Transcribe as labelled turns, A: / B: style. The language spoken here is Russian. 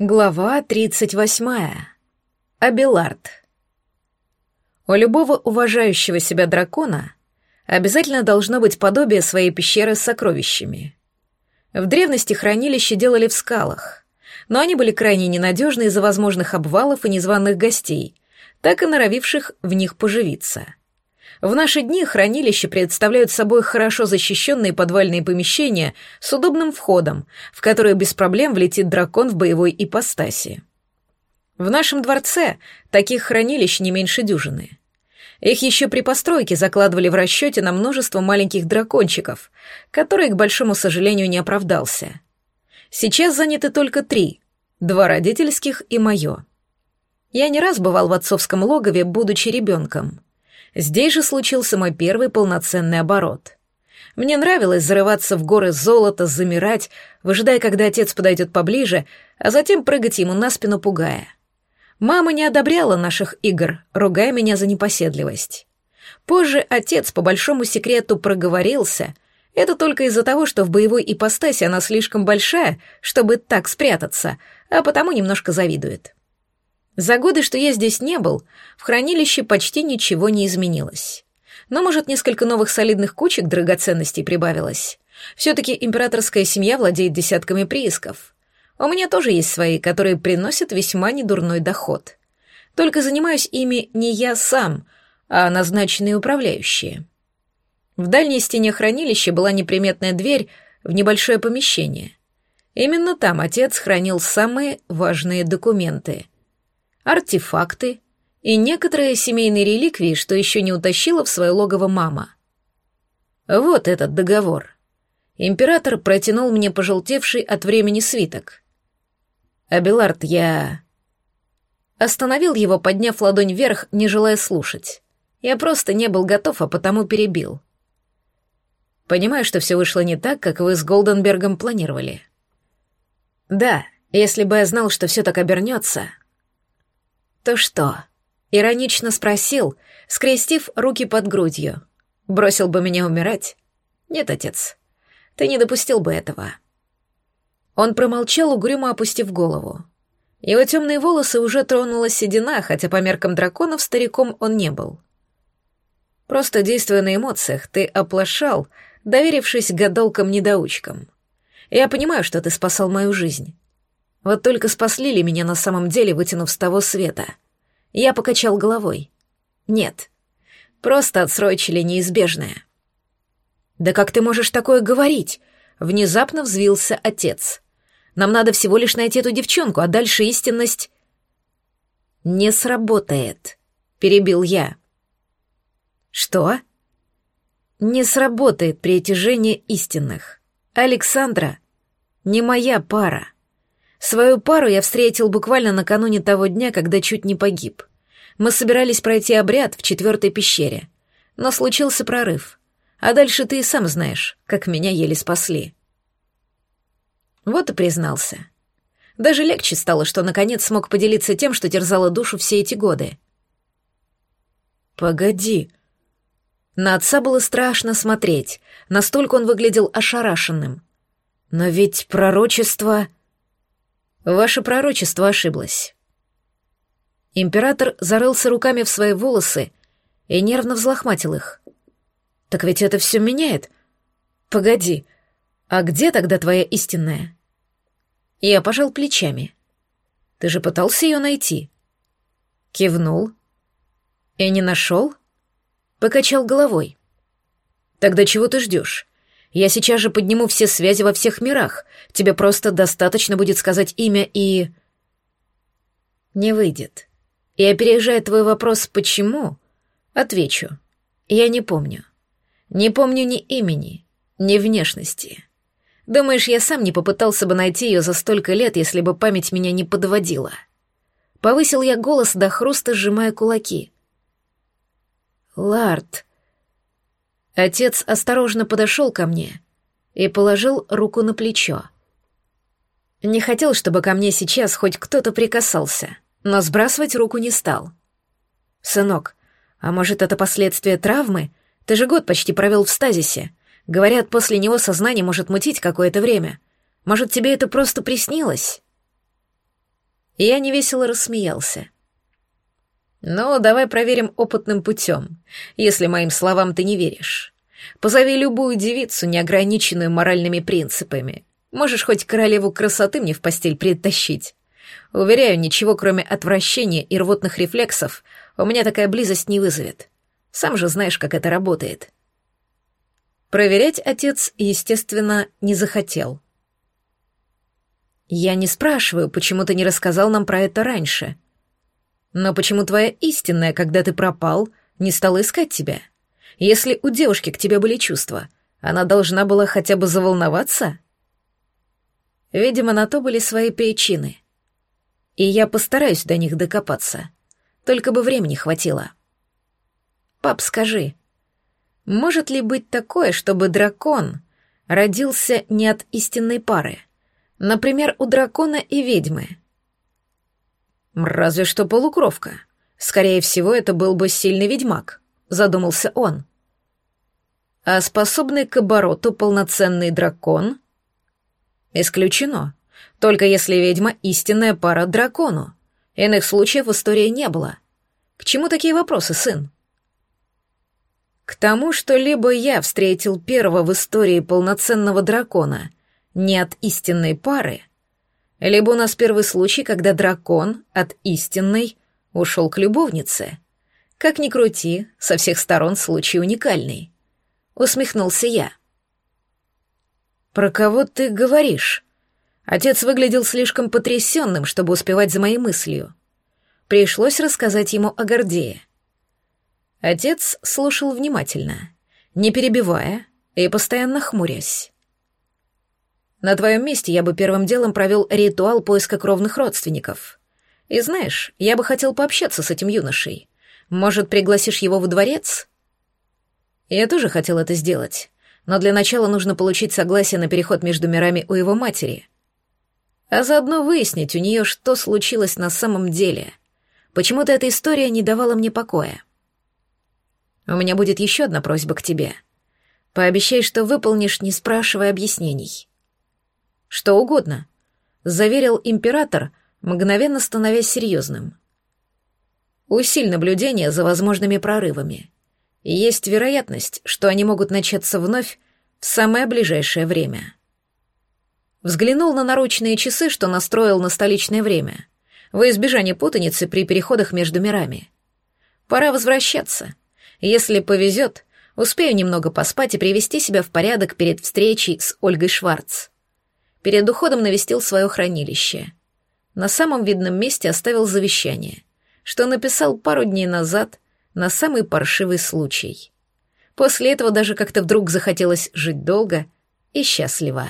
A: Глава 38. Абелард. У любого уважающего себя дракона обязательно должно быть подобие своей пещеры с сокровищами. В древности хранилища делали в скалах, но они были крайне ненадежны из-за возможных обвалов и незваных гостей, так и норовивших в них поживиться. В наши дни хранилища представляют собой хорошо защищенные подвальные помещения с удобным входом, в которые без проблем влетит дракон в боевой ипостаси. В нашем дворце таких хранилищ не меньше дюжины. Их еще при постройке закладывали в расчете на множество маленьких дракончиков, который, к большому сожалению, не оправдался. Сейчас заняты только три — два родительских и мое. Я не раз бывал в отцовском логове, будучи ребенком — Здесь же случился мой первый полноценный оборот. Мне нравилось зарываться в горы золота, замирать, выжидая, когда отец подойдет поближе, а затем прыгать ему на спину, пугая. Мама не одобряла наших игр, ругая меня за непоседливость. Позже отец по большому секрету проговорился. Это только из-за того, что в боевой ипостаси она слишком большая, чтобы так спрятаться, а потому немножко завидует. За годы, что я здесь не был, в хранилище почти ничего не изменилось. Но, может, несколько новых солидных кучек драгоценностей прибавилось. Все-таки императорская семья владеет десятками приисков. У меня тоже есть свои, которые приносят весьма недурной доход. Только занимаюсь ими не я сам, а назначенные управляющие. В дальней стене хранилища была неприметная дверь в небольшое помещение. Именно там отец хранил самые важные документы — артефакты и некоторые семейные реликвии, что еще не утащила в свое логово мама. Вот этот договор. Император протянул мне пожелтевший от времени свиток. «Абелард, я...» Остановил его, подняв ладонь вверх, не желая слушать. Я просто не был готов, а потому перебил. Понимаю, что все вышло не так, как вы с Голденбергом планировали. Да, если бы я знал, что все так обернется, «То что?» — иронично спросил, скрестив руки под грудью. «Бросил бы меня умирать?» «Нет, отец, ты не допустил бы этого». Он промолчал, угрюмо опустив голову. Его темные волосы уже тронула седина, хотя по меркам драконов стариком он не был. Просто действуя на эмоциях, ты оплошал, доверившись гадалкам-недоучкам. Я понимаю, что ты спасал мою жизнь. Вот только спасли ли меня на самом деле, вытянув с того света? Я покачал головой. Нет. Просто отсрочили неизбежное. «Да как ты можешь такое говорить?» Внезапно взвился отец. «Нам надо всего лишь найти эту девчонку, а дальше истинность...» «Не сработает», — перебил я. «Что?» «Не сработает притяжение истинных. Александра не моя пара». Свою пару я встретил буквально накануне того дня, когда чуть не погиб. Мы собирались пройти обряд в четвертой пещере, но случился прорыв. А дальше ты и сам знаешь, как меня еле спасли. Вот и признался. Даже легче стало, что наконец смог поделиться тем, что терзало душу все эти годы. «Погоди», на отца было страшно смотреть, настолько он выглядел ошарашенным. Но ведь пророчество... Ваше пророчество ошиблось. Император зарылся руками в свои волосы и нервно взлохматил их. Так ведь это все меняет. Погоди, а где тогда твоя истинная? Я пожал плечами. Ты же пытался ее найти. Кивнул. И не нашел? Покачал головой. Тогда чего ты ждешь? Я сейчас же подниму все связи во всех мирах. Тебе просто достаточно будет сказать имя и... Не выйдет. И опережая твой вопрос «почему?», отвечу. Я не помню. Не помню ни имени, ни внешности. Думаешь, я сам не попытался бы найти ее за столько лет, если бы память меня не подводила? Повысил я голос до хруста, сжимая кулаки. Ларт, Отец осторожно подошел ко мне и положил руку на плечо. Не хотел, чтобы ко мне сейчас хоть кто-то прикасался, но сбрасывать руку не стал. «Сынок, а может, это последствия травмы? Ты же год почти провел в стазисе. Говорят, после него сознание может мутить какое-то время. Может, тебе это просто приснилось?» Я невесело рассмеялся. «Ну, давай проверим опытным путем, если моим словам ты не веришь. Позови любую девицу, неограниченную моральными принципами. Можешь хоть королеву красоты мне в постель притащить. Уверяю, ничего кроме отвращения и рвотных рефлексов у меня такая близость не вызовет. Сам же знаешь, как это работает». Проверять отец, естественно, не захотел. «Я не спрашиваю, почему ты не рассказал нам про это раньше. Но почему твоя истинная, когда ты пропал, не стала искать тебя? Если у девушки к тебе были чувства, она должна была хотя бы заволноваться?» Видимо, на то были свои причины. И я постараюсь до них докопаться. Только бы времени хватило. «Пап, скажи, может ли быть такое, чтобы дракон родился не от истинной пары? Например, у дракона и ведьмы. Разве что полукровка. Скорее всего, это был бы сильный ведьмак, задумался он. А способный к обороту полноценный дракон? Исключено. Только если ведьма — истинная пара дракону. Иных случаев в истории не было. К чему такие вопросы, сын? К тому, что либо я встретил первого в истории полноценного дракона не от истинной пары, либо у нас первый случай, когда дракон от истинной ушел к любовнице. Как ни крути, со всех сторон случай уникальный. Усмехнулся я. «Про кого ты говоришь?» Отец выглядел слишком потрясенным, чтобы успевать за моей мыслью. Пришлось рассказать ему о Гордее. Отец слушал внимательно, не перебивая и постоянно хмурясь. На твоем месте я бы первым делом провел ритуал поиска кровных родственников. И знаешь, я бы хотел пообщаться с этим юношей. Может, пригласишь его в дворец? Я тоже хотел это сделать, но для начала нужно получить согласие на переход между мирами у его матери. А заодно выяснить у нее, что случилось на самом деле. Почему-то эта история не давала мне покоя. У меня будет еще одна просьба к тебе. Пообещай, что выполнишь, не спрашивая объяснений. Что угодно, заверил император, мгновенно становясь серьезным. Усиль наблюдение за возможными прорывами. Есть вероятность, что они могут начаться вновь в самое ближайшее время. Взглянул на наручные часы, что настроил на столичное время, во избежание путаницы при переходах между мирами. Пора возвращаться — если повезет, успею немного поспать и привести себя в порядок перед встречей с Ольгой Шварц. Перед уходом навестил свое хранилище. На самом видном месте оставил завещание, что написал пару дней назад на самый паршивый случай. После этого даже как-то вдруг захотелось жить долго и счастливо.